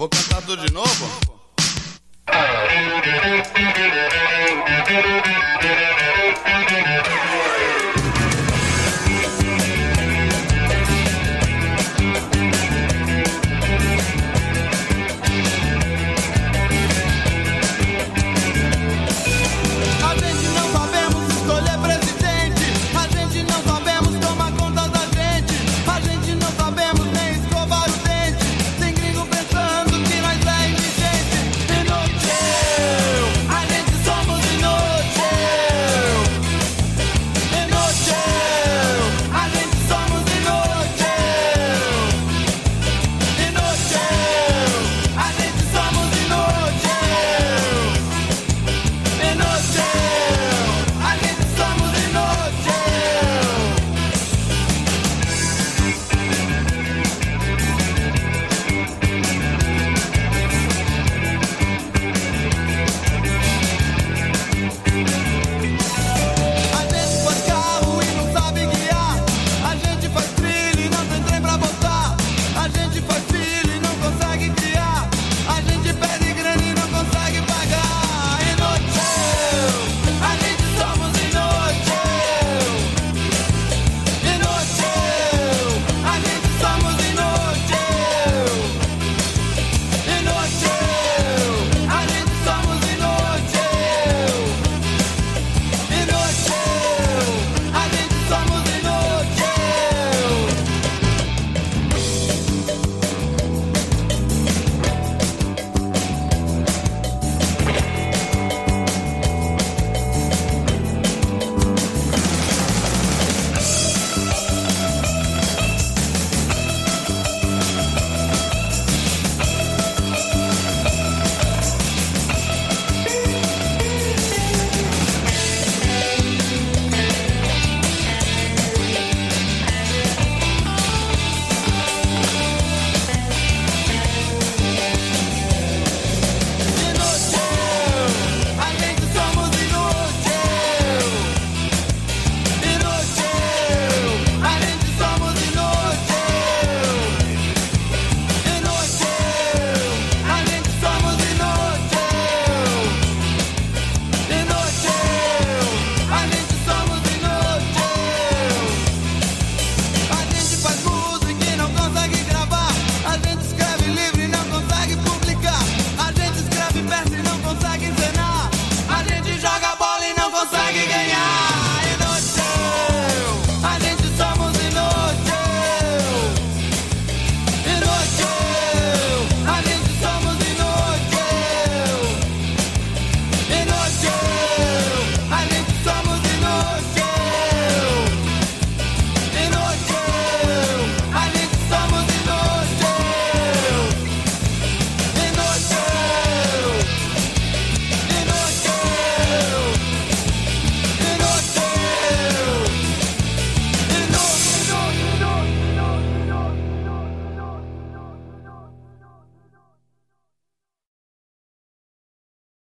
Vou cantar tudo de novo?